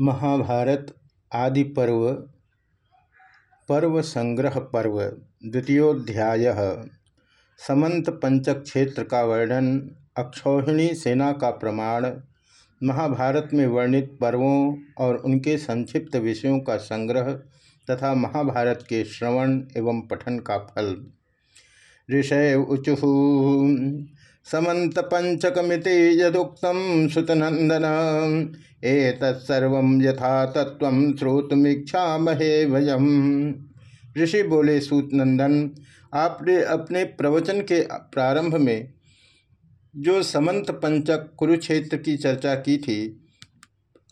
महाभारत आदि पर्व पर्व संग्रह पर्व, द्वितीयोध्याय समंत पंचक क्षेत्र का वर्णन, अक्षौहिणी सेना का प्रमाण, महाभारत में वर्णित पर्वों और उनके संक्षिप्त विषयों का संग्रह तथा महाभारत के श्रवण एवं पठन का फल। ऋषय उचु समंत पंचकमिति यदुक्त सुतनंदन एतत्सर्व यथा तत्व श्रोतमीक्षा महे भयम ऋषि बोले सूतनंदन आपने अपने प्रवचन के प्रारंभ में जो समंत पंचक कुरुक्षेत्र की चर्चा की थी,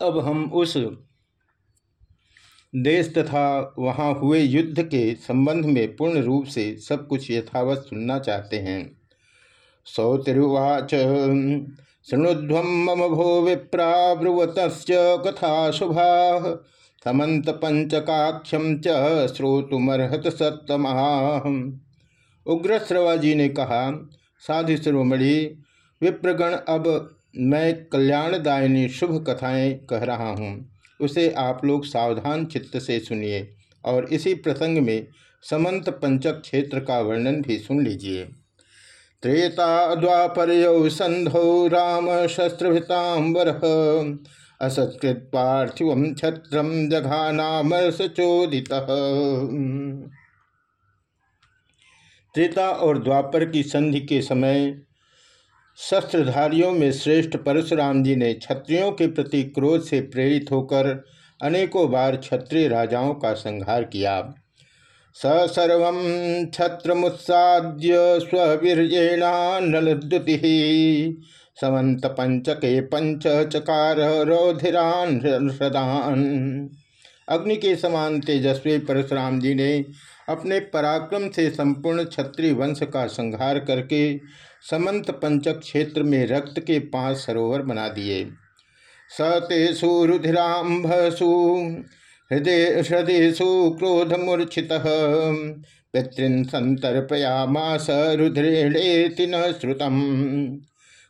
अब हम उस देश तथा वहाँ हुए युद्ध के संबंध में पूर्ण रूप से सब कुछ यथावत सुनना चाहते हैं। सौतिरुवाच। शृणुध्व मम भो विप्रा ब्रुवत कथा शुभा समंत पंचकाख्यम च श्रोतुमर्हत सत्तमा उग्र जी ने कहा साधु शिरोमणि, विप्रगण अब मैं कल्याणदायिनी शुभ कथाएँ कह रहा हूँ। उसे आप लोग सावधान चित्त से सुनिए और इसी प्रसंग में समंत पंचक क्षेत्र का वर्णन भी सुन लीजिए। त्रेता द्वापर संधौ राम शस्त्रभितांबर असत्कृत पार्थिव छत्रम जघानामर्ष चोदित त्रेता और द्वापर की संधि के समय शस्त्रधारियों में श्रेष्ठ परशुराम जी ने क्षत्रियों के प्रति क्रोध से प्रेरित होकर अनेकों बार क्षत्रिय राजाओं का संहार किया। स सर्व छत्रमुत्साद्य स्वीर्येणानलद्युति समन्त पंचके पंच चकार रौधिरान हृदान अग्नि के समान तेजस्वी परशुराम जी ने अपने पराक्रम से संपूर्ण क्षत्रिय वंश का संहार करके समंत पंचक क्षेत्र में रक्त के पाँच सरोवर बना दिए। सतेषु रुधिरांभसु हृदय हृदयसु क्रोधमूर्छित। पितृन संतर्पयामास रुद्रेणेति न श्रुतम।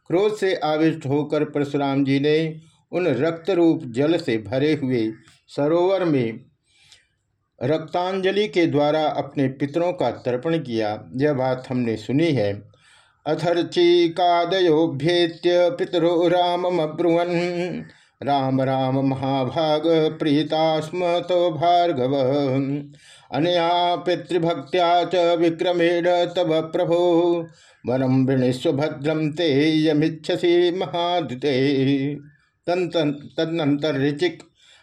क्रोध से आविष्ट होकर परशुराम जी ने उन रक्त रूप जल से भरे हुए सरोवर में रक्तांजलि के द्वारा अपने पितरों का तर्पण किया। यह बात हमने सुनी है। अथर्चिकादयोभ्येत्य पितरो रामब्रुवन राम राम महाभाग प्रीता स्म तो भार्गव। अनया पितृभक्त्या च विक्रमेण तब प्रभो। वरम वृणस्व भद्रम ते यमिच्छसी महादुते तदनंतर ऋचिक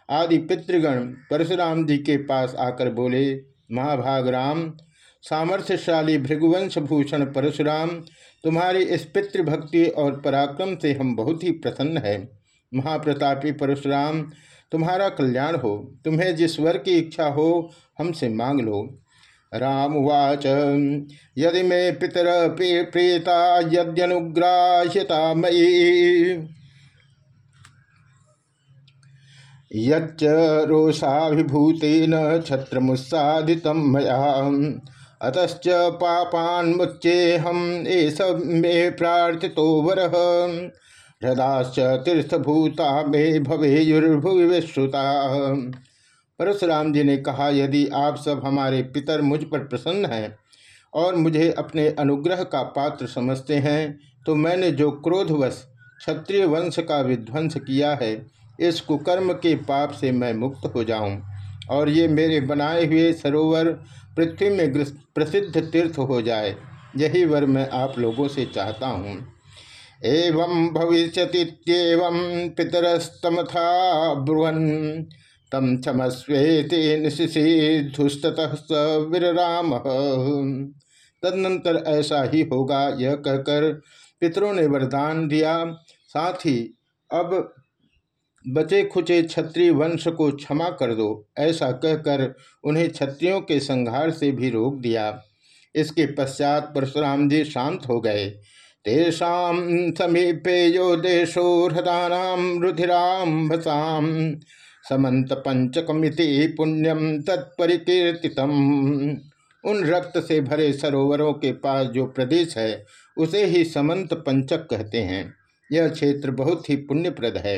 आदि पितृगण परशुराम जी के पास आकर बोले, महाभाग राम, सामर्थ्यशाली भृगुवंश भूषण परशुराम, तुम्हारी इस पितृभक्ति और पराक्रम से हम बहुत ही प्रसन्न हैं। महाप्रतापी परशुराम, तुम्हारा कल्याण हो, तुम्हें जिस वर की इच्छा हो, हमसे मांग लो। राम उवाच, यदि मे पितर प्रियता यद्यनुग्राह्यता मयि। यच्च रोषाभिभूतेन छत्रमुत्सादित मया। अतच पापान्मुच्चेहम एस मे प्रार्थितो वरः। हृदाश्च तीर्थभूता में भवेयुर्भुवि विश्रुता परशुराम जी ने कहा, यदि आप सब हमारे पितर मुझ पर प्रसन्न हैं और मुझे अपने अनुग्रह का पात्र समझते हैं तो मैंने जो क्रोधवश क्षत्रिय वंश का विध्वंस किया है, इस कुकर्म के पाप से मैं मुक्त हो जाऊँ और ये मेरे बनाए हुए सरोवर पृथ्वी में प्रसिद्ध तीर्थ हो जाए। यही वर मैं आप लोगों से चाहता हूँ। एवं भविष्यतीव पितरस्तमथा ब्रुवन। तम क्षमस्वेति निशिधुस्तः स विराम तदनंतर ऐसा ही होगा यह कहकर पितरों ने वरदान दिया। साथ ही अब बचे खुचे क्षत्रिय वंश को क्षमा कर दो, ऐसा कहकर उन्हें क्षत्रियों के संहार से भी रोक दिया। इसके पश्चात परशुराम जी शांत हो गए। तेषा समीपे यो देशो हृदानाम रुधिराम्भसाम समंत पंचकमिति पुण्यम तत्परिकीर्तितम। उन रक्त से भरे सरोवरों के पास जो प्रदेश है, उसे ही समंत पंचक कहते हैं। यह क्षेत्र बहुत ही पुण्यप्रद है।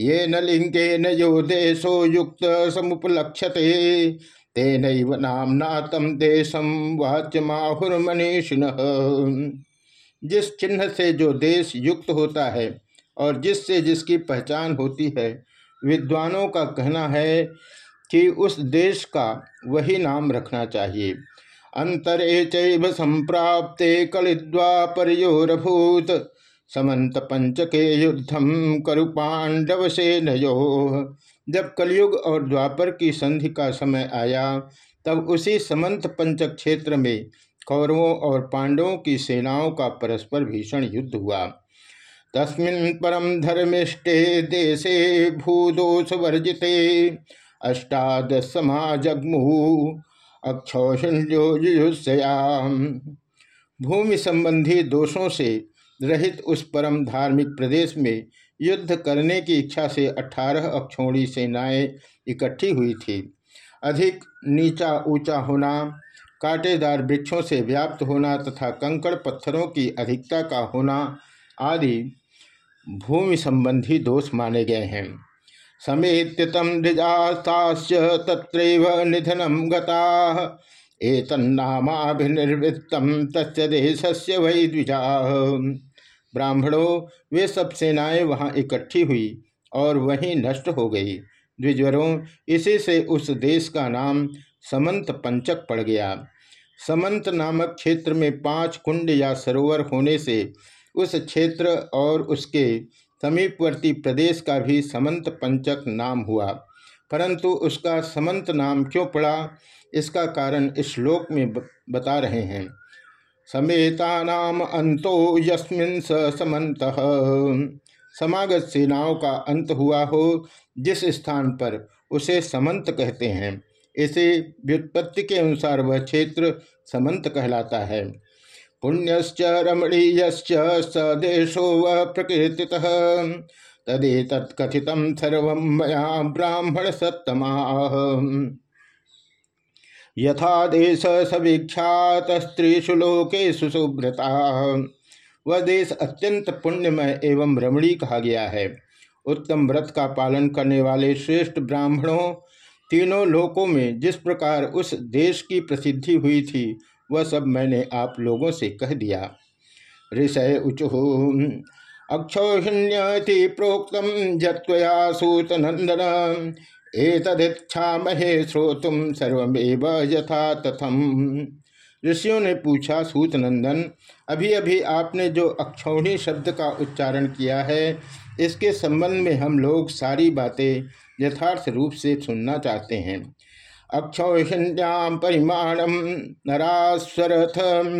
ये न लिंगे न यो देशो युक्त समुपलक्षते तेन नामना तम देशम वाच्यमाहुर मनीषिण जिस चिन्ह से जो देश युक्त होता है और जिससे जिसकी पहचान होती है, विद्वानों का कहना है कि उस देश का वही नाम रखना चाहिए। अंतरे चैव संप्राप्ते कलिद्वापरयोरभूत समंत पंच के युद्धम करु पांडव से नयो जब कलयुग और द्वापर की संधि का समय आया, तब उसी समंत पंचक क्षेत्र में कौरवों और पांडवों की सेनाओं का परस्पर भीषण युद्ध हुआ। तस्मिन् परम धर्मिष्ठे देशे भूदोष वर्जिते अष्टादश समाजगमु अक्षौषण्योयुष्याम भूमि संबंधी दोषों से रहित उस परम धार्मिक प्रदेश में युद्ध करने की इच्छा से अठारह अक्षौणी सेनाएँ इकट्ठी हुई थी। अधिक नीचा ऊँचा होना कांटेदार वृक्षों से व्याप्त होना तथा कंकड़ पत्थरों की अधिकता का होना आदि भूमि संबंधी दोष माने गए हैं। समेत तम द्विजास्ताश्च तत्रैव निधनम गता। एतन्नामाभिनिर्वृत्तम तस्य देशस्य वही द्विजा। ब्राह्मणों, वे सब सेनाएँ वहाँ इकट्ठी हुई और वहीं नष्ट हो गई। द्विजवरों इसी से उस देश का नाम समंत पंचक पड़ गया। समंत नामक क्षेत्र में पाँच कुंड या सरोवर होने से उस क्षेत्र और उसके समीपवर्ती प्रदेश का भी समंत पंचक नाम हुआ। परंतु उसका समंत नाम क्यों पड़ा? इसका कारण इस श्लोक में बता रहे हैं। समेता नाम अंतो यस्मिन स समंत समागत सेनाओं का अंत हुआ हो, जिस स्थान पर उसे समंत कहते हैं। इसे व्युत्पत्ति के अनुसार वह क्षेत्र समंत कहलाता है। पुण्यश्च रमणीयश्च स देशो व प्रकृति तदे तत्कथित सर्व मया ब्राह्मण सत्तमा। यथा देश सवीक्षात स्त्रीषु लोकेशु सुव्रता। वह देश अत्यंत पुण्यमय एवं रमणी कहा गया है। उत्तम व्रत का पालन करने वाले श्रेष्ठ ब्राह्मणों तीनों लोकों में जिस प्रकार उस देश की प्रसिद्धि हुई थी, वह सब मैंने आप लोगों से कह दिया। ऋषय उचु, अक्षौहिण्यति प्रोक्तम जत्वया सूतनंदन एतदिच्छा महे श्रोतुम सर्वमेव यथा तथम। ऋषियों ने पूछा, सूत नंदन अभी अभी आपने जो अक्षौणी शब्द का उच्चारण किया है, इसके संबंध में हम लोग सारी बातें यथार्थ रूप से सुनना चाहते हैं। अक्षौहिण्याम परिमाणम नरास्वरथ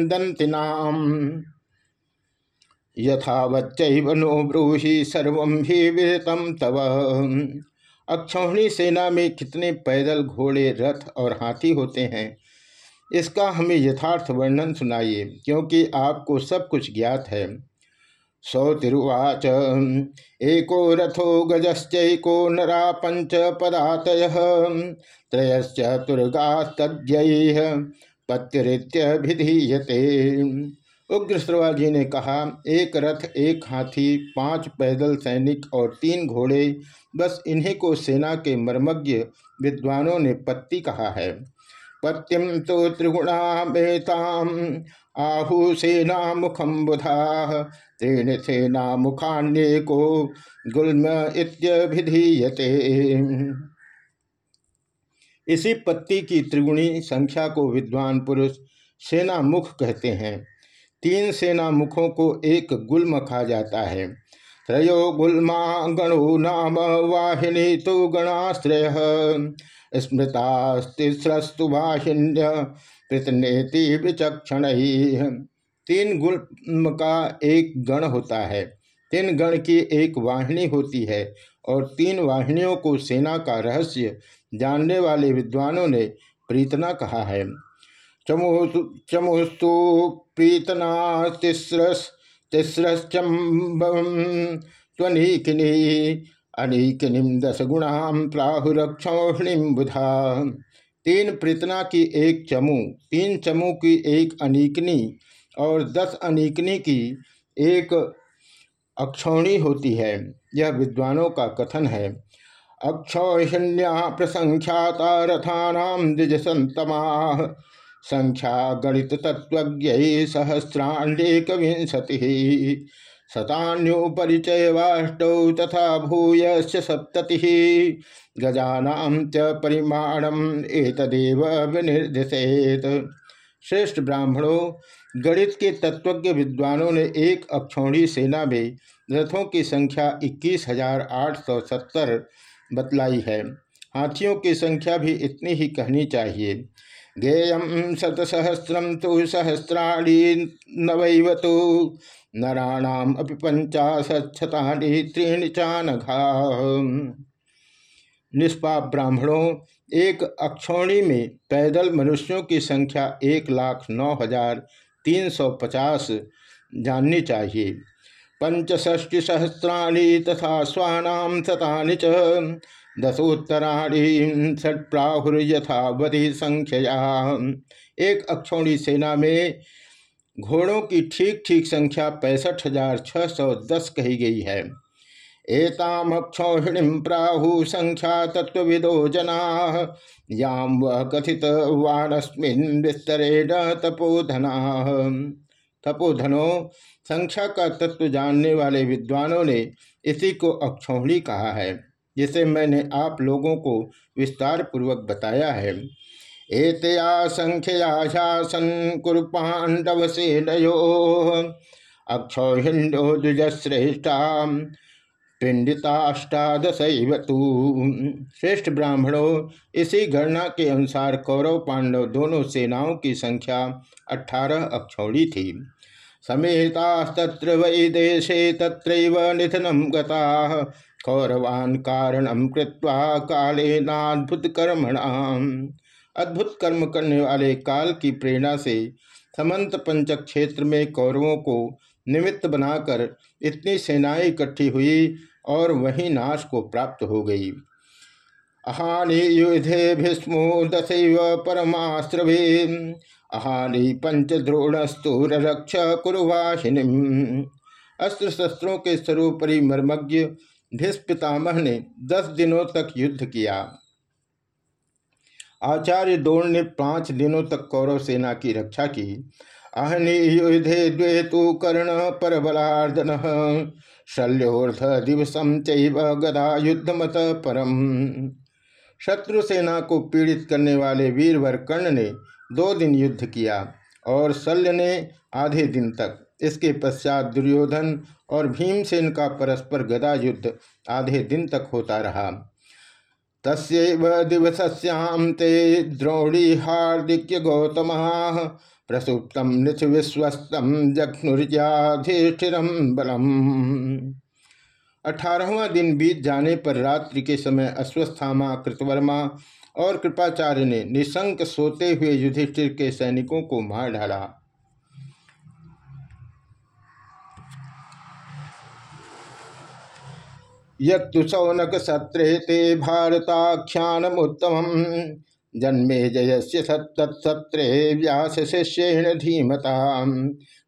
दंतिनाम यथावच्चैव नो ब्रूहि सर्व भी विदितम तव। अक्षौहिणी सेना में कितने पैदल घोड़े, रथ और हाथी होते हैं, इसका हमें यथार्थ वर्णन सुनाइए, क्योंकि आपको सब कुछ ज्ञात है। सौतिरुवाच। एको रथो गजश्चैको नरा पंच पदातय। त्रयश्चतुर्गास्तज्ञ पत्यरित्यभिधीयते उग्र श्रवाजी ने कहा, एक रथ, एक हाथी, पाँच पैदल सैनिक और तीन घोड़े, बस इन्हीं को सेना के मर्मज्ञ विद्वानों ने पत्ती कहा है। पत्तिम तो त्रिगुणा बेताम आहु सेना मुखम बुधा। तेन सेना मुखान्य को गुल्म इत्यभिधीयते। इसी पत्ती की त्रिगुणी संख्या को विद्वान पुरुष सेना मुख कहते हैं। तीन सेना मुखों को एक गुल्म कहा जाता है। त्रयो गुल्मा गणो नाम वाहिनी तो गणाश्रय स्मृतास्तिस्रस्तु वाहिन्य पृतनेति विचक्षण। तीन गुल्म का एक गण होता है। तीन गण की एक वाहिनी होती है और तीन वाहिनियों को सेना का रहस्य जानने वाले विद्वानों ने प्रीतना कहा है। चमुस्तु प्रीतना तिस्रस तिस्रश्चम्बनीकिनी अनीकिनीम दस गुणाम प्राहुरक्षौणिम बुधा। तीन प्रीतना की एक चमू, तीन चमू की एक अनीकनी और दस अनीकनी की एक अक्षौणी होती है। यह विद्वानों का कथन है। अक्षौहिण्या प्रसंख्याता रथानाम द्विज संतमा संख्या गणित तत्व सहस्रांडेक विंशति शतान्योपरिचयवाष्टौ तथा भूय सप्तति। गजानाम च परिमाणम एतदेव विनिर्दिशेत। श्रेष्ठ ब्राह्मणों, गणित के तत्वज्ञ विद्वानों ने एक अक्षौणी सेना में रथों की संख्या इक्कीस हज़ार आठ सौ सत्तर बतलाई है। हाथियों की संख्या भी इतनी ही कहनी चाहिए। गेयम शतसहस्रम तो सहस्राणी नवैवतु नराणाम अपि पंचाशतानी त्रीण चानघा। निष्पाप ब्राह्मणों, एक अक्षौणी में पैदल मनुष्यों की संख्या एक लाख नौ हज़ार तीन सौ पचास जाननी चाहिए। पंचष्टि सहस्राणी तथा स्वानाम शतानि च षट प्राहुर्यथावधि संख्या एक अक्षौणी सेना में घोड़ों की ठीक ठीक संख्या पैंसठ हज़ार छह सौ दस कही गई है। एतामक्षौहिणी प्राहु संख्या तत्विदो जना याम वह कथित वाणस्मिन विस्तरेण तपोधना। तपोधनो, संख्या का तत्व जानने वाले विद्वानों ने इसी को अक्षौहिणी कहा है, जिसे मैंने आप लोगों को विस्तार पूर्वक बताया है। एतया संख्या शासन कुरु पांडव से नयो अक्षौहिण्यो द्विजश्रेष्ठा पिंडिताष्टादश श्रेष्ठ ब्राह्मणों, इसी गणना के अनुसार कौरव पांडव दोनों सेनाओं की संख्या अठारह अक्षौड़ी थी। समेतास्तत्र वै देशे तत्रैव निधनम गता। कौरवान कारणम कृत्वा कालेनाद्भुत कर्मणाम अद्भुत कर्म करने वाले काल की प्रेरणा से समंत पंचक क्षेत्र में कौरवों को निमित्त बनाकर इतनी सेनाएँ इकट्ठी हुई और वही नाश को प्राप्त हो गई। अहानि युधे भीष्मो दशैव परमास्त्र अहानि पंचद्रोणस्तुर रक्ष कुरुवाहिनी अस्त्र शस्त्रों के सर्वोपरि मर्मज्ञ भीष्म पितामह ने दस दिनों तक युद्ध किया। आचार्य द्रोण ने पाँच दिनों तक कौरव सेना की रक्षा की। अहनि युधे द्वे तो कर्ण पर बलार्दन शल्योर्ध दिवसम चैव गदा युद्ध मत परम। शत्रु सेना को पीड़ित करने वाले वीरवर कर्ण ने दो दिन युद्ध किया और शल्य ने आधे दिन तक इसके पश्चात दुर्योधन और भीमसेन का परस्पर गदा युद्ध आधे दिन तक होता रहा। तस्व दिवस्याम ते द्रोणी हार्दिक्य गौतम प्रसुप्त नृथ विश्वस्तम जघ्नुर्याधिष्ठिरम बलम। अठारहवा दिन बीत जाने पर रात्रि के समय अश्वस्थामा, कृतवर्मा और कृपाचार्य ने निशंक सोते हुए युधिष्ठिर के सैनिकों को मार डाला। यत्तु सौनक सत्रे ते भारताख्यानमुत्तम जन्मे जयस्य तत्सत्रे व्यास शिष्येण धीमता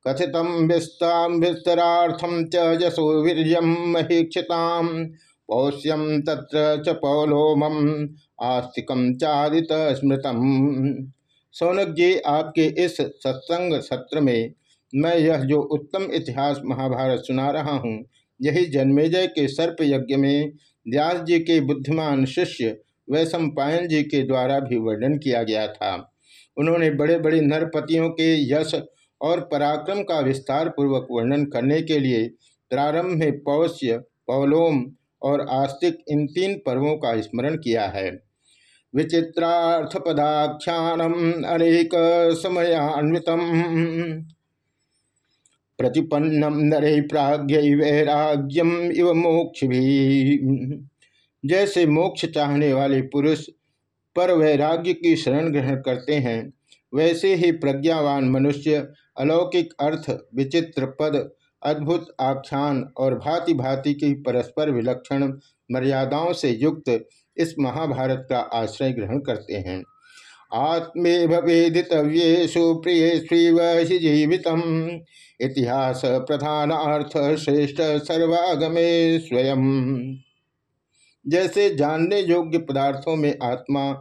कथित विस्ताम विस्तरार्थम च यशो वीर महीक्षिताम। पौष्यम तत्र च पौलोमम आस्तिकम चारित स्मृतम। सौनक जी आपके इस सत्संग सत्र में मैं यह जो उत्तम इतिहास महाभारत सुना रहा हूँ यही जन्मेजय के सर्प यज्ञ में व्यास जी के बुद्धिमान शिष्य वैशम पायन जी के द्वारा भी वर्णन किया गया था। उन्होंने बड़े बड़े नरपतियों के यश और पराक्रम का विस्तार पूर्वक वर्णन करने के लिए प्रारंभ में पौष्य, पौलोम और आस्तिक इन तीन पर्वों का स्मरण किया है। विचित्रार्थ पदाख्यानम अनेक समयान्वितम। प्रतिपन्नम नरे प्राग्ञ वैराग्यम इव मोक्ष भी जैसे मोक्ष चाहने वाले पुरुष पर वैराग्य की शरण ग्रहण करते हैं, वैसे ही प्रज्ञावान मनुष्य अलौकिक अर्थ, विचित्र पद, अद्भुत आख्यान और भांति भांति की परस्पर विलक्षण मर्यादाओं से युक्त इस महाभारत का आश्रय ग्रहण करते हैं। आत्मे भवेदितव्येषु प्रियेष्व हि जीवित इतिहास प्रधानार्थ श्रेष्ठ सर्वागमे स्वयं। जैसे जानने योग्य पदार्थों में आत्मा,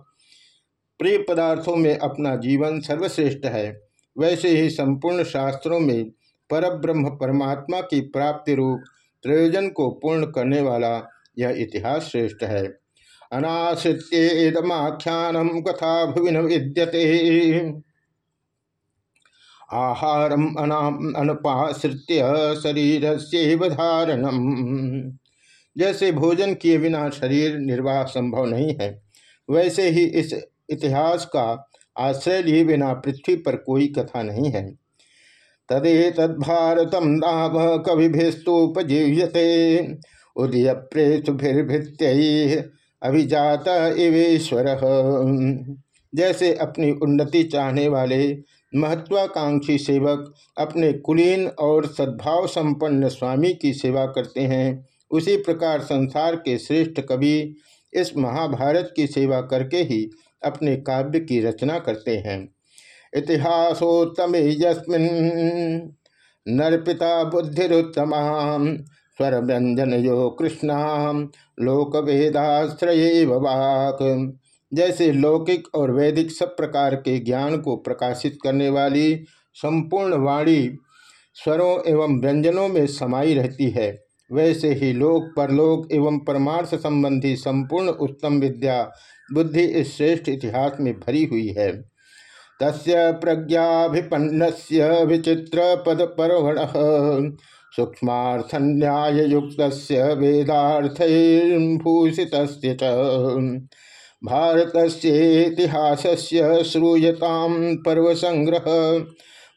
प्रिय पदार्थों में अपना जीवन सर्वश्रेष्ठ है, वैसे ही संपूर्ण शास्त्रों में परब्रह्म परमात्मा की प्राप्ति रूप प्रयोजन को पूर्ण करने वाला यह इतिहास श्रेष्ठ है। अनाश्रित्येदमाख्यानम कथा भुविन विद्यते। आहारम अनुपाश्रित्य शरीर से धारणम। जैसे भोजन किए बिना शरीर निर्वाह संभव नहीं है, वैसे ही इस इतिहास का आश्रय लिए बिना पृथ्वी पर कोई कथा नहीं है। तदे तद्भारतम नाम कविभिस्तुपजीव्यते। उदय प्रेतुभिर्भृत्य अभिजात इवेश्वर जैसे अपनी उन्नति चाहने वाले महत्वाकांक्षी सेवक अपने कुलीन और सद्भाव संपन्न स्वामी की सेवा करते हैं, उसी प्रकार संसार के श्रेष्ठ कवि इस महाभारत की सेवा करके ही अपने काव्य की रचना करते हैं। इतिहासोत्तमे यस्मिन् नर्पिता बुद्धिरुत्तमा स्वर व्यंजन यो कृष्णा लोक वेदाश्रय वाक। जैसे लौकिक और वैदिक सब प्रकार के ज्ञान को प्रकाशित करने वाली संपूर्ण वाणी स्वरों एवं व्यंजनों में समाई रहती है, वैसे ही लोक, परलोक एवं परमार्थ संबंधी संपूर्ण उत्तम विद्या बुद्धि इस श्रेष्ठ इतिहास में भरी हुई है। तस्य प्रज्ञाभिपन्न विचित्र पद परवण सूक्ष्मार्थन्याय युक्त वेदार्थभूषित भारत से श्रूयता पर्व संग्रह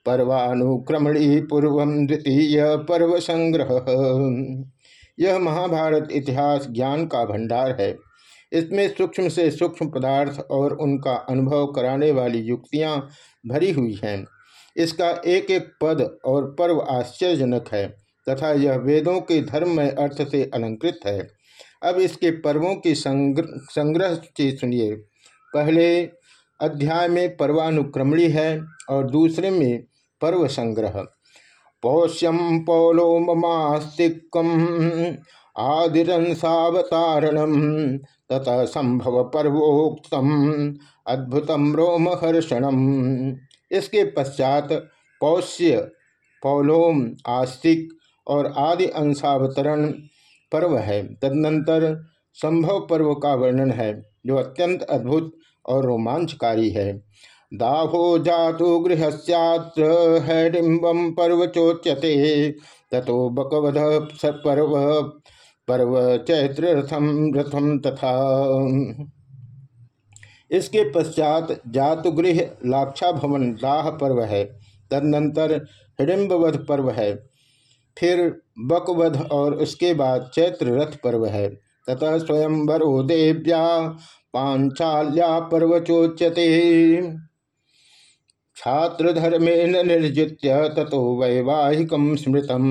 पर्वानुक्रमणी पूर्व द्वितीय पर्व संग्रह यह महाभारत इतिहास ज्ञान का भंडार है। इसमें सूक्ष्म से सूक्ष्म पदार्थ और उनका अनुभव कराने वाली युक्तियाँ भरी हुई हैं। इसका एक एक पद और पर्व आश्चर्यजनक है। तथा यह वेदों के धर्म में अर्थ से अलंकृत है। अब इसके पर्वों की संग्रह संग्रह सुनिए। पहले अध्याय में पर्वानुक्रमणी है और दूसरे में पर्व संग्रह। पौष्यम पौलो पौलोमास्तिकम आदिरंसावतारणम तथा संभव पर्वोक्तम अद्भुतम रोमहर्षणम इसके पश्चात पौष्य, पौलोम, आस्तिक और आदि अंशावतरण पर्व है। तदनंतर संभव पर्व का वर्णन है, जो अत्यंत अद्भुत और रोमांचकारी है। दाहो जातु गृहस्यात्र हैडिम्बम पर्व चोच्यते तथो बकवध पर्व पर्व चैत्र रथम रथम तथा। इसके पश्चात जातुगृह लाक्षा भवन दाह पर्व है। तदनंतर हिडिम्बवध पर्व है। फिर बकवध और उसके बाद चैत्र रथ पर्व है। तथा स्वयं स्वयंवरो देव्या, पांचाल्या पर्व चोच्यते। छात्र धर्मेण निर्जित्य ततो वैवाहिक स्मृतम।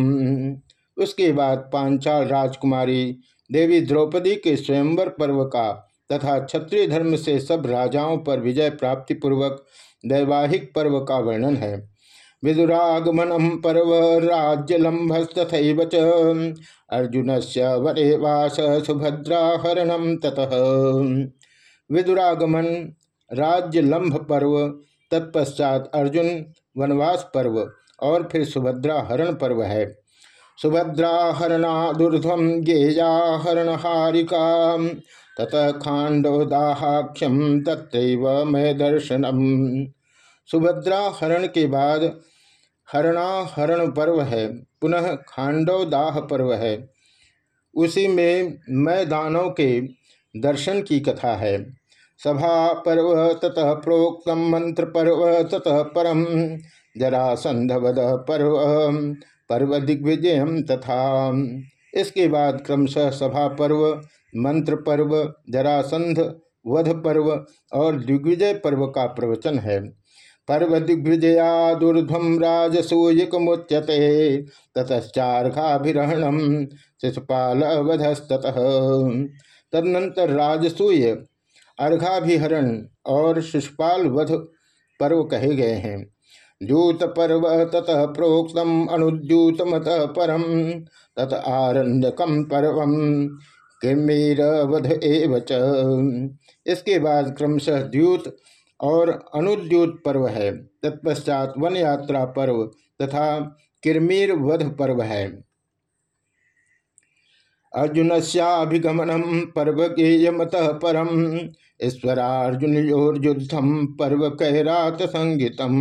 उसके बाद पांचाल राजकुमारी देवी द्रौपदी के स्वयंवर पर्व का तथा क्षत्रिय धर्म से सब राजाओं पर विजय प्राप्ति पूर्वक वैवाहिक पर्व का वर्णन है। विदुरागमनम पर्व राज्यलंभस्तथ अर्जुन से वरेवास सुभद्राहरण ततः। विदुरागमन राज्य राज्यलंभ पर्व तत्पश्चात अर्जुन वनवास पर्व और फिर सुभद्रा हरण पर्व है। सुभद्रा हरणादुर्ध्वम गेयाहरण हारिका तत खांडोदाहाख्यम तत्रैव मैं दर्शनम सुभद्रा हरण के बाद हरणाहरण पर्व है, पुनः खांडोदाह पर्व है। उसी में मैदानों के दर्शन की कथा है। सभा पर्व ततः प्रोक्त मंत्र पर्व ततः परम जरासंधवद पर्व पर्व दिग्विजय तथा। इसके बाद क्रमशः सभा पर्व मंत्र पर्व जरासंध वध पर्व और दिग्विजय पर्व का प्रवचन है। पर्व दिग्विजयादुर्ध्वम राजसूयक मुच्यते ततश्चार्घाभिहरणम शिशुपाल वधस्तः तदनंतर राजसूय, अर्घाभिहरण और शिषपाल वध पर्व कहे गए हैं। द्यूत पर्व ततः प्रोक्तम अनुद्यूत मत परम तत आरण्यकम पर्व किमीर वध एवच इसके बाद क्रमशः द्यूत और अनुद्यूत पर्व है। तत्पश्चात वन यात्रा पर्व तथा किरमीर वध पर्व है। अर्जुन सभिगमनम पर्व के गेयमत परम। ईश्वरार्जुन योर्युद्धम पर्व कहरात संगीतम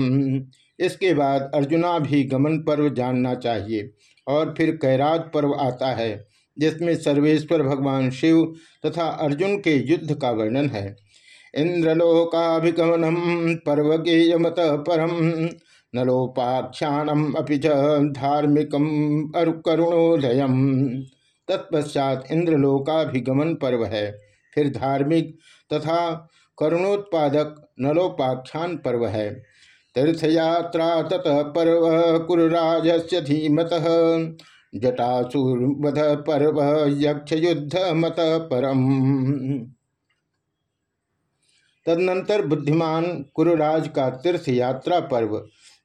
इसके बाद अर्जुनाभिगमन पर्व जानना चाहिए और फिर कैरात पर्व आता है, जिसमें सर्वेश्वर भगवान शिव तथा अर्जुन के युद्ध का वर्णन है। इंद्रलोकाभिगमनम पर्व गेयमत परम नलोपाख्यानम अभी धार्मिकम करुणोदय तत्पश्चात इंद्रलोकाभिगमन पर्व है। फिर धार्मिक तथा करुणोत्पादक नलोपाख्यान पर्व है। तीर्थयात्रा ततः पर्व कुरराज से धीमत, जटासुरवध पर्व यक्ष युद्ध मत परम तदनंतर बुद्धिमान कुरुराज का तीर्थ यात्रा पर्व,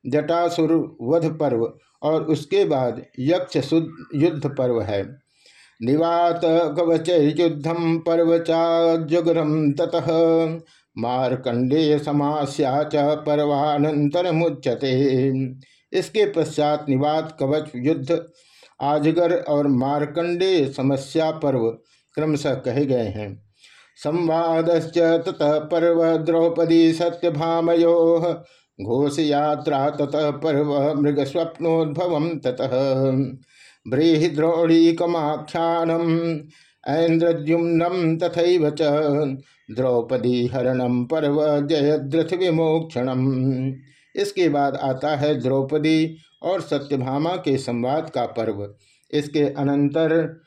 जटासुर वध पर्व और उसके बाद यक्ष युद्ध पर्व है। निवात कवच युद्धम पर्व चाजुगरम ततः मारकंडेय समास्या च पर्वानंतर मुच्यते इसके पश्चात निवात कवच युद्ध, आजगर और मारकंडेय समस्या पर्व क्रमशः कहे गए हैं। संवाद ततः पर्व द्रौपदी सत्यभामयो घोष यात्रा ततः पर्व मृग स्वप्नोद्भव ततः। बृहद्रोणीकमाख्यानम ऐन्द्रद्युम्नम तथा च द्रौपदी हरणम पर्व जयद्रथ विमोक्षणम इसके बाद आता है द्रौपदी और सत्यभामा के संवाद का पर्व। इसके अनंतर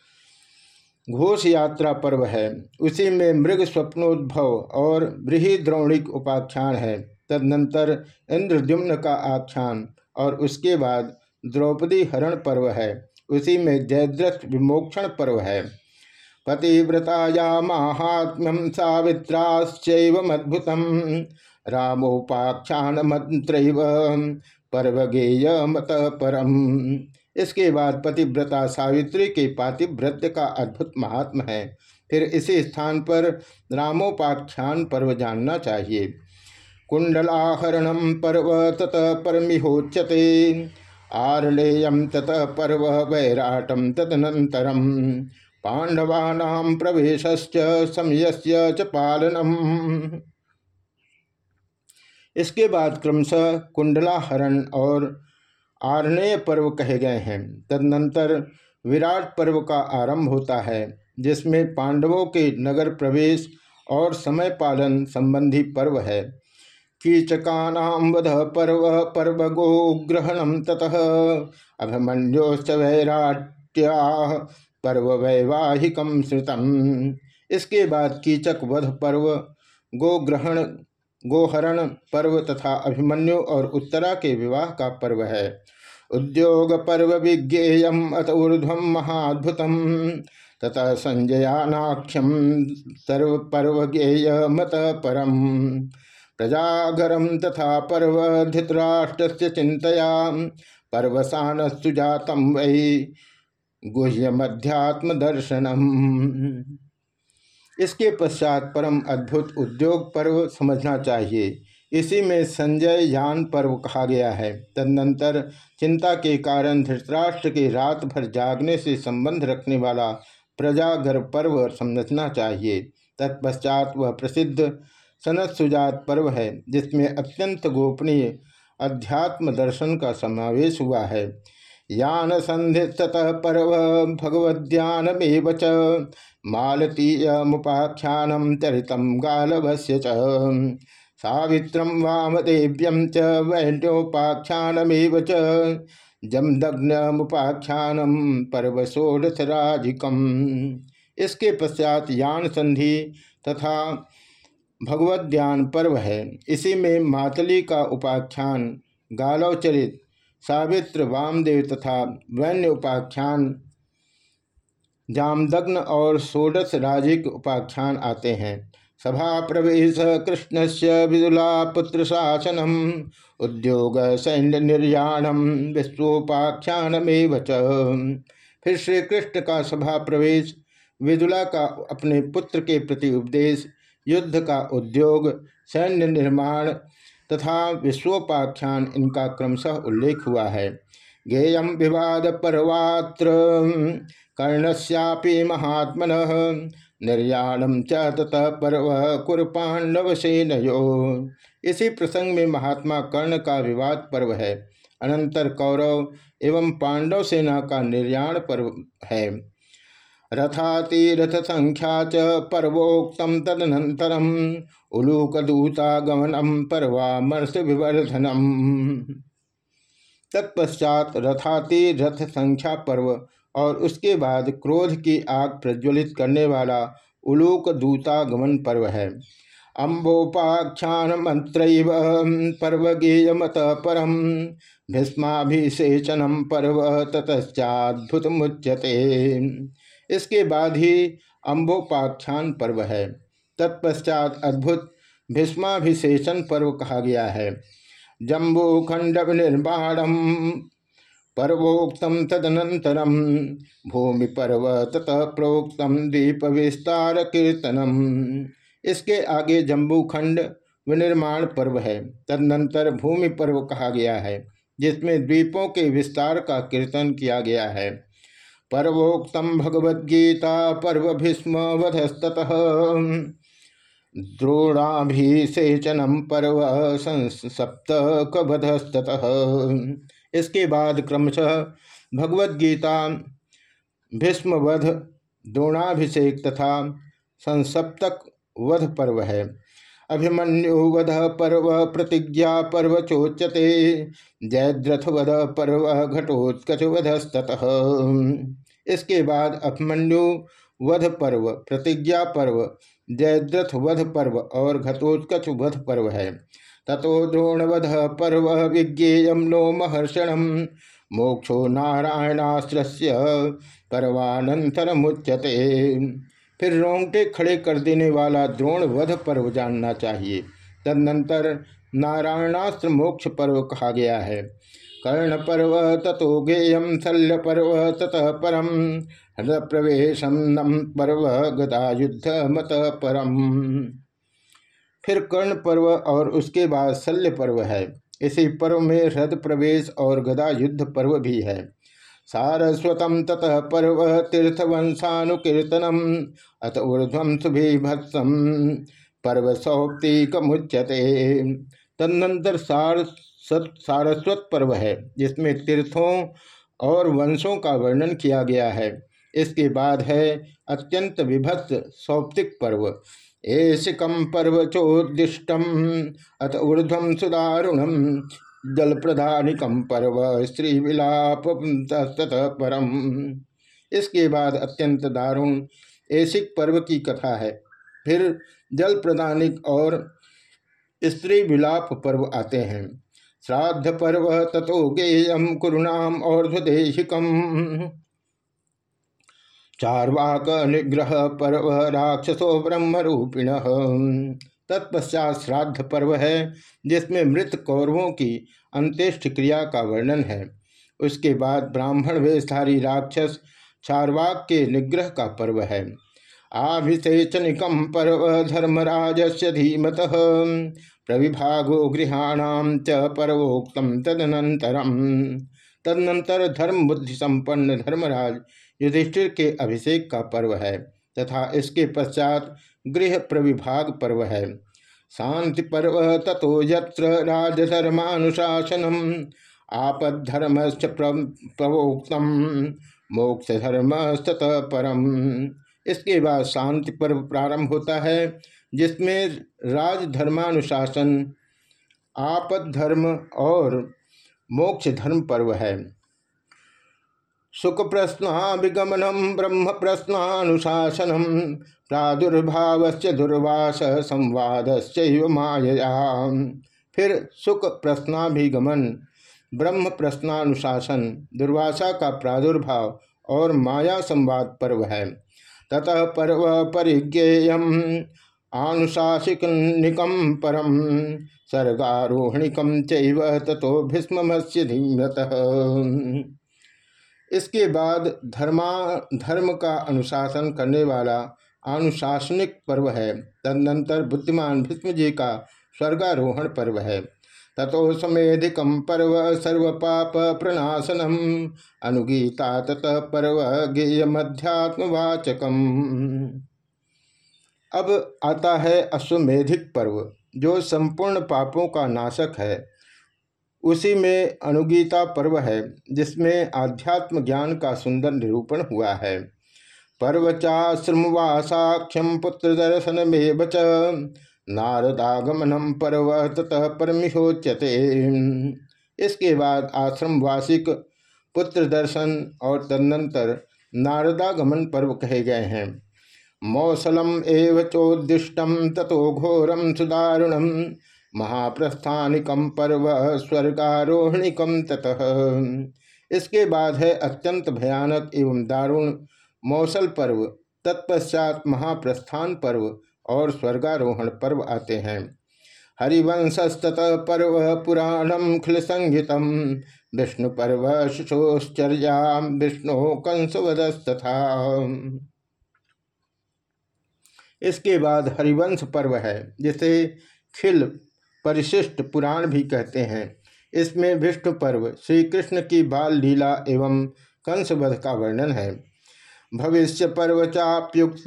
घोष यात्रा पर्व है। उसी में मृग स्वप्नोद्भव और बृहद्रोणिक उपाख्यान है। तदनंतर इंद्रद्युम्न का आख्यान और उसके बाद द्रौपदी हरण पर्व है। उसी में जयद्रथ विमोक्षण पर्व है। पतिव्रताया महात्म्यम सावित्राश्चैवमद्भुतम रामोपाख्यान मंत्र पर्व गेय मत परम। इसके बाद पतिव्रता सावित्री के पातिव्रत्य का अद्भुत महात्म है। फिर इसी स्थान पर रामोपाख्यान पर्व जानना चाहिए। कुंडलाहरण पर्व तत परमिहोच्यते आरलेयम तत पर्व वैराटम तदनंतरम पांडवानाम प्रवेशश्च समयस्य च पालनम। इसके बाद क्रमशः कुंडलाहरण और आर्णेय पर्व कहे गए हैं। तदनंतर विराट पर्व का आरंभ होता है, जिसमें पांडवों के नगर प्रवेश और समय पालन संबंधी पर्व है। कीचकानाम वध पर्व पर्व गो ग्रहणम ततः। अभिमन्योश्च वैराट्या पर्व वैवाहिकम श्रुतम इसके बाद कीचक वध पर्व गोग्रहण गोहरण पर्व तथा अभिमन्यु और उत्तरा के विवाह का पर्व है। उद्योग पर्व विज्ञेयम अत ऊर्ध्व महाद्भुत तथा संजयानाख्यम सर्व पर्व ज्ञेय मत परम। प्रजागरम तथा पर्व धृतराष्ट्र चिंतया पर्वसान सुजातम वही गुह्यमध्यात्म दर्शनम इसके पश्चात परम अद्भुत उद्योग पर्व समझना चाहिए। इसी में संजय यान पर्व कहा गया है। तदनंतर चिंता के कारण धृतराष्ट्र के रात भर जागने से संबंध रखने वाला प्रजागर पर्व समझना चाहिए। तत्पश्चात वह प्रसिद्ध सनत सुजात पर्व है, जिसमें अत्यंत गोपनीय अध्यात्म दर्शन का समावेश हुआ है। यान संधि ततः पर्व भगवद्यानमेव च मालतीयमुपाख्यानम चरितम गालभस्य च। सावित्रम वामदेव्यम च वैण्योपाख्यानमेव च। जमदग्नमुपाख्यानम पर्व षोडशराजिकम इसके पश्चात यान संधि तथा भगवद्यान पर्व है। इसी में मातली का उपाख्यान गालवचरित सावित्र, वामदेव तथा वैन्य उपाख्यान जामदग्न और षोडश राजिक उपाख्यान आते हैं। सभा प्रवेश कृष्ण से विदुला पुत्र शासनम उद्योग सैन्य निर्याणम विश्वोपाख्यान में फिर श्री कृष्ण का सभा प्रवेश विदुला का अपने पुत्र के प्रति उपदेश, युद्ध का उद्योग, सैन्य निर्माण तथा विश्वोपाख्यान इनका क्रमशः उल्लेख हुआ है। गेयम विवाद परवात्र, कर्णस्यापि महात्मन निर्याणम च ततः पर्व कुरपांडव सेनयो इसी प्रसंग में महात्मा कर्ण का विवाद पर्व है। अनंतर कौरव एवं पांडव सेना का निर्याण पर्व है। रथातिरथ संख्या च पर्वोक्तम तदनंतरम उलूकदूतागमनम पर्वामर्ष विवर्धनम तत्पश्चात रथाति रथ संख्या पर्व और उसके बाद क्रोध की आग प्रज्वलित करने वाला उलोक दूतागमन पर्व है। अम्बोपाख्यान मंत्र पर्व गेयमत परम भीष्माभिषेचनम पर्व ततश्चाद्भुत मुच्यते इसके बाद ही अम्बोपाख्यान पर्व है। तत्पश्चात अद्भुत भीष्माभिषेचन पर्व कहा गया है। जम्बूखंड निर्माणम पर्वोक्तम तदनंतरम भूमि पर्व ततः प्रोक्तम दीप विस्तार कीर्तनम इसके आगे जम्बूखंड विनिर्माण पर्व है। तदनंतर भूमि पर्व कहा गया है, जिसमें द्वीपों के विस्तार का कीर्तन किया गया है। पर्वोक्तम भगवद्गीता पर्व भीष्म वधस्त द्रोणाभिषेचनम पर्व सप्त कबधस्त इसके बाद क्रमशः भगवद्गीता, भीष्मवध, द्रोणाभिषेक तथा संसप्तक वध पर्व है। अभिमन्यु वध पर्व, प्रतिज्ञा पर्व चोच्यते जयद्रथ वध पर्व घटोत्कच वधस्तत इसके बाद अभिमन्यु वध पर्व, प्रतिज्ञा पर्व जयद्रथ वध पर्व और घटोत्कच वध पर्व है। ततो द्रोणवध पर्व विज्ञेय नो महर्षण। मोक्षो नारायणास्त्र पर्वानंतर मुच्यते फिर रोंगटे खड़े कर देने वाला द्रोण वध पर्व जानना चाहिए। तदनंतर नारायणास्त्र मोक्ष पर्व कहा गया है। कर्ण पर्व ततो गेयम शल्य पर्व ततः परम हृदय प्रवेशम नम पर्व गदा युद्ध मत परम फिर कर्ण पर्व और उसके बाद शल्य पर्व है। इसी पर्व में हृद प्रवेश और गदा युद्ध पर्व भी है। सारस्वतम ततः पर्व तीर्थवंशानुकीर्तनम अत ऊर्ध्वम सुभीभत्सम पर्व सौप्तिकमुच्यते। तदनंतर सार सारस्वत पर्व है, जिसमें तीर्थों और वंशों का वर्णन किया गया है। इसके बाद है अत्यंत विभत्स सौप्तिक पर्व। एशिकम पर्व चोदिष्टम अत ऊर्धम सुदारुणम जल प्रधानिकम पर्व स्त्री विलाप परम। इसके बाद अत्यंत दारुण ऐसिक पर्व की कथा है। फिर जल प्रदानिक और स्त्री विलाप पर्व आते हैं। श्राद्ध पर्व तथो गेयम कुरुणाम और चारवाक निग्रह पर्व राक्षसो ब्रह्म रूपिण तत्पश्चात श्राद्ध पर्व है, जिसमें मृत कौरवों की अंत्येष्ट क्रिया का वर्णन है। उसके बाद ब्राह्मण वेशधारी राक्षस चारवाक के निग्रह का पर्व है। आभिषेचनिकम पर्व धर्मराज से धीमत। प्रविभागो गृहाणाम च पर्वोक्तम तदनंतरम तदनंतर धर्म बुद्धि संपन्न धर्मराज युधिष्ठिर के अभिषेक का पर्व है, तथा इसके पश्चात गृह प्रविभाग पर्व है। शांति पर्व तथो यत्र राजधर्मानुशासनम आपद्धर्म प्रवोक्तम मोक्ष धर्म परम। इसके बाद शांति पर्व प्रारंभ होता है, जिसमें राजधर्मानुशासन आपद धर्म और मोक्ष धर्म पर्व है। सुख प्रश्नाभिगमनम ब्रह्म प्रश्नानुशासनम प्रादुर्भाव दुर्वास संवाद माया फिर सुख प्रश्नाभिगमन ब्रह्म प्रश्नानुशासन दुर्वासा का प्रादुर्भाव और माया संवाद पर्व है। ततः पर्व परिज्ञेय आनुशासिकनिकम परम सर्गारोहणिकम चैव ततो भीष्मस्य धीमत इसके बाद धर्मा, धर्म का अनुशासन करने वाला अनुशासनिक पर्व है। तदनंतर बुद्धिमान भीष्म जी का स्वर्गारोहण पर्व है। ततो समेधिकम पर्व सर्व पाप प्रणाशनम अनुगीता ततः पर्व गेय मध्यात्मवाचकम अब आता है अश्वमेधिक पर्व, जो संपूर्ण पापों का नाशक है। उसी में अनुगीता पर्व है, जिसमें आध्यात्म ज्ञान का सुंदर निरूपण हुआ है। पर्वचाश्रमवासाख्यम पुत्र दर्शन में बच नारदागमनम पर्व ततः परमिहोच्यते इसके बाद आश्रम वासिक पुत्र दर्शन और तदनंतर नारदागमन पर्व कहे गए हैं। मौसलम एव चोदिष्टम तथो घोरम सुदारुणम महाप्रस्थानिकम पर्व स्वर्गारोहणिकम ततः। इसके बाद है अत्यंत भयानक एवं दारुण मौसल पर्व। तत्पश्चात महाप्रस्थान पर्व और स्वर्गारोहण पर्व आते हैं। हरिवंशस्तत पर्व पुराणम खिल संहितम विष्णु पर्व शिशोश्चर्या विष्णु कंसवदस्तथा। इसके बाद हरिवंश पर्व है, जिसे खिल परिशिष्ट पुराण भी कहते हैं। इसमें विष्णु पर्व श्री कृष्ण की बाल लीला एवं कंसवध का वर्णन है। भविष्य पर्व चाप्युक्त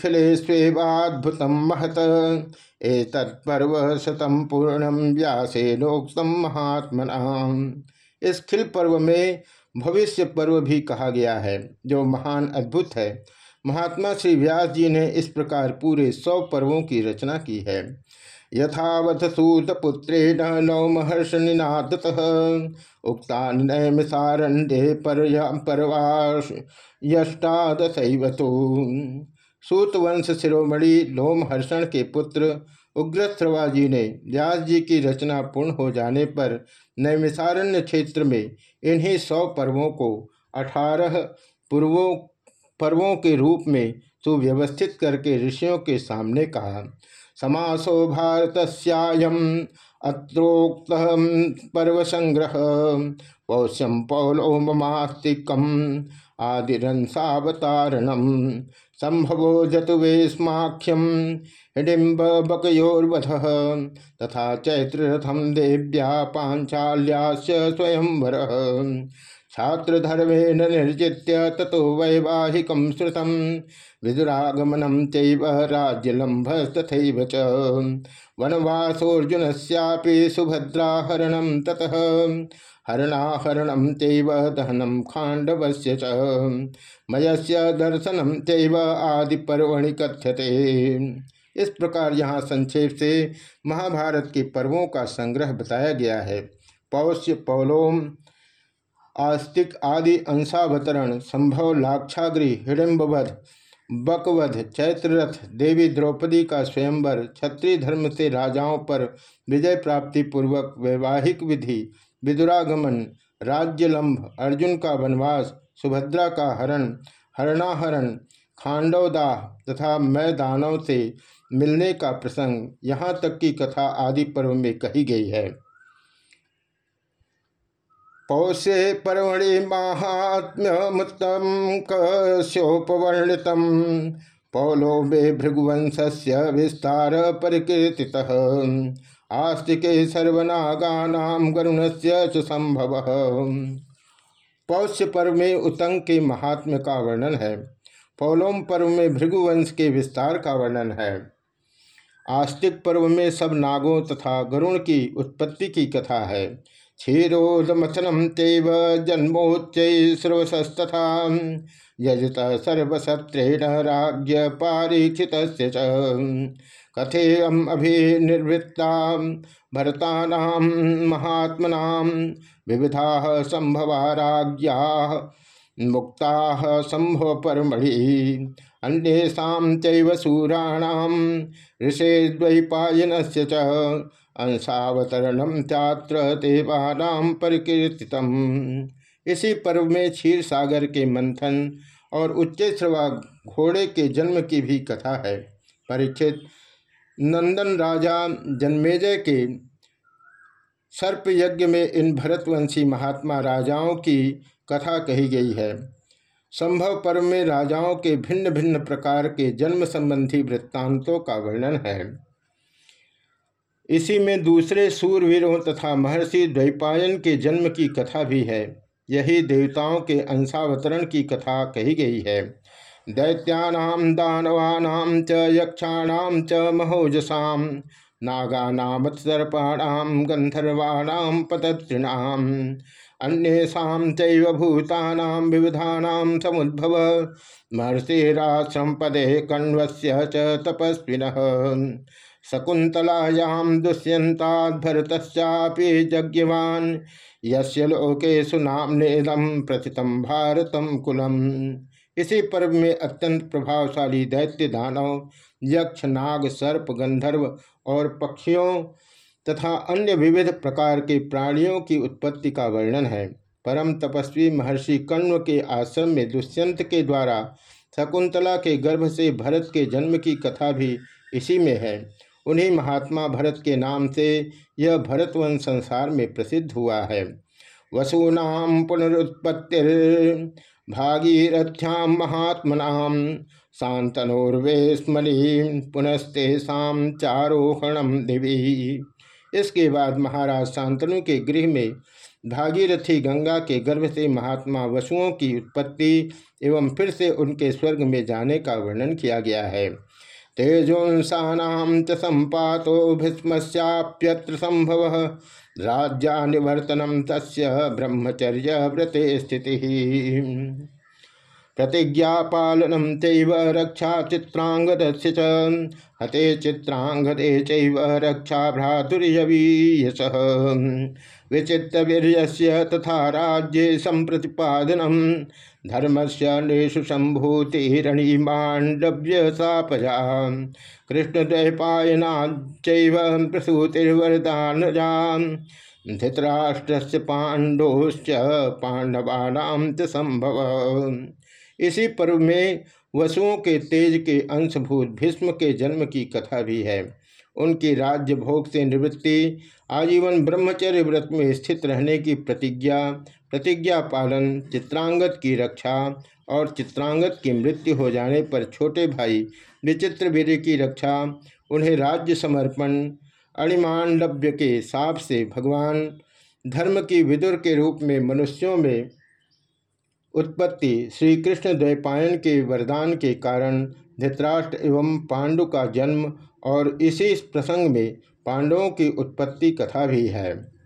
खिले स्वेवाद्भुत महत। एक तत्पर्व शतम पूर्णम व्यासेनोक्तम महात्मना इस खिल पर्व में भविष्य पर्व भी कहा गया है, जो महान अद्भुत है। महात्मा श्री व्यास जी ने इस प्रकार पूरे सौ पर्वों की रचना की है। यथावथ सूतपुत्रेण नौ महर्ष निनादत। उक्ता नैमिसारण्डे परवाश यष्टादशैवतु। सूतवंश शिरोमणि लोमहर्षण के पुत्र उग्रश्रवा जी ने व्यास जी की रचना पूर्ण हो जाने पर नैमिसारण्य क्षेत्र में इन्हीं सौ पर्वों को अठारह पूर्वों, पर्वों के रूप में सुव्यवस्थित करके ऋषियों के सामने कहा, समासो भारत अत्रोक्त पर्व संग्रह पौष्यम पौलो ममास्तिकम आदिरंसावतारणम संभवो जतुवेस्माख्यम। हिडिम्ब बकयोर्वध तथा चैत्ररथम देव्या पांचाल्यास्य स्वयंवर। छात्रधर्मेण निर्जित्य ततो वैवाहिक श्रुतम विदुरागमनम चैव राज्यलंभस्तथैव च। वनवासोऽर्जुन सुभद्राहरणं ततः। हरणाहरणं चैव दहनं खाण्डवस्य च। मयस्य दर्शनं आदि आदिपर्वणि कथ्यते। इस प्रकार यहाँ संक्षेप से महाभारत के पर्वों का संग्रह बताया गया है। पौष्य पौलोम, आस्तिक आदि अंशावतरण, संभव लाक्षाग्री हिडम्बवध, बकवध, चैत्ररथ, देवी द्रौपदी का स्वयंवर, क्षत्रिय धर्म से राजाओं पर विजय प्राप्ति पूर्वक वैवाहिक विधि विदुरागमन राज्यलंभ अर्जुन का वनवास, सुभद्रा का हरण, हरणाहरण, खांडवदाह तथा मैदानों से मिलने का प्रसंग यहाँ तक की कथा आदि पर्व में कही गई है। पौष्ये पर्वणि महात्म्यमुत्तम कश्योपवर्णित पौलो मे भृगुवंश विस्तार परिकीर्ति आस्तिके सर्वनागानाम गरुण से संभव पौष्य पर्व में उतंग के महात्म्य का वर्णन है। पौलोम पर्व में भृगुवंश के विस्तार का वर्णन है। आस्तिक पर्व में सब नागों तथा गरुण की उत्पत्ति की कथा है। क्षीरोदमथनम तेव जन्मोच्चैश्रवसस्तथा यजत सर्वसत्रेण राज्य पारीक्षित कथेयम अभिनिर्वृत्ता भरता महात्मना विविधा संभवा राज्ञा मुक्ता संभव अन्येषा चूराणाम ऋषे द्वैपायन से अंशावतरणम चात्र देवानाम परिकीर्तित इसी पर्व में क्षीर सागर के मंथन और उच्चेश्रवा घोड़े के जन्म की भी कथा है। परीक्षित नंदन राजा जन्मेजय के सर्प यज्ञ में इन भरतवंशी महात्मा राजाओं की कथा कही गई है। संभव पर्व में राजाओं के भिन्न भिन्न प्रकार के जन्म संबंधी वृत्तांतों का वर्णन है। इसी में दूसरे सूरवीरों तथा महर्षि द्वैपायन के जन्म की कथा भी है। यही देवताओं के अंशावतरण की कथा कही गई है। दैत्यानाम दानवानाम च यक्षाणाम च महोजसाम नागानाम सर्पाणाम गंधर्वाणाम पतत्रिणाम अन्येषा चूतानां विविधानां समुद्भव महर्षिराश्रम पदे कण्वस्य च तपस्विनः, शकुन्तलायां दुष्यन्ताद्भरतश्चापि यज्ञवान्, यस्य लोकेषु नाम्नेदं प्रथितं भारतं कुलम्। इसी पर्व में अत्यंत प्रभावशाली दैत्य दानव, यक्ष, नाग, सर्प, गंधर्व और पक्षियों तथा अन्य विविध प्रकार के प्राणियों की उत्पत्ति का वर्णन है। परम तपस्वी महर्षि कण्व के आश्रम में दुष्यंत के द्वारा शकुंतला के गर्भ से भरत के जन्म की कथा भी इसी में है। उन्हीं महात्मा भरत के नाम से यह भरतवंश संसार में प्रसिद्ध हुआ है। वसूनाम पुनरुत्पत्ति भागीरथ्याम महात्मनाम शांतनोर्वेस्मनि पुनस्तेषा चारोहणम दिवी। इसके बाद महाराज शांतनु के गृह में भागीरथी गंगा के गर्भ से महात्मा वसुओं की उत्पत्ति एवं फिर से उनके स्वर्ग में जाने का वर्णन किया गया है। तेजोंसा च संपातो भीष्म्याप्यत्र संभव राज्यानिवर्तनम तस् ब्रह्मचर्य व्रते स्थिति प्रतिज्ञा पालनम चित्रांगद हते चित्रांगदे चैव रक्षा भ्रातुर्यवीयस विचित्रवीर्य तथा राज्ये संप्रतिपादनम धर्म से नेशु संभूतिरणि मांडव्य सापजा कृष्णद्वैपायना प्रसूतिर्वरदान धृतराष्ट्र पांडोश्च पांडवानाम संभव इसी पर्व में वसुओं के तेज के अंशभूत भीष्म के जन्म की कथा भी है। उनकी राज्य भोग से निवृत्ति, आजीवन ब्रह्मचर्य व्रत में स्थित रहने की प्रतिज्ञा प्रतिज्ञा पालन चित्रांगत की रक्षा और चित्रांगत की मृत्यु हो जाने पर छोटे भाई विचित्र वीर की रक्षा, उन्हें राज्य समर्पण अणिमांडव्य के साप से भगवान, धर्म की विदुर के रूप में मनुष्यों में उत्पत्ति श्री कृष्ण द्वैपायन के वरदान के कारण धृतराष्ट्र एवं पांडु का जन्म और इसी प्रसंग में पांडवों की उत्पत्ति कथा भी है।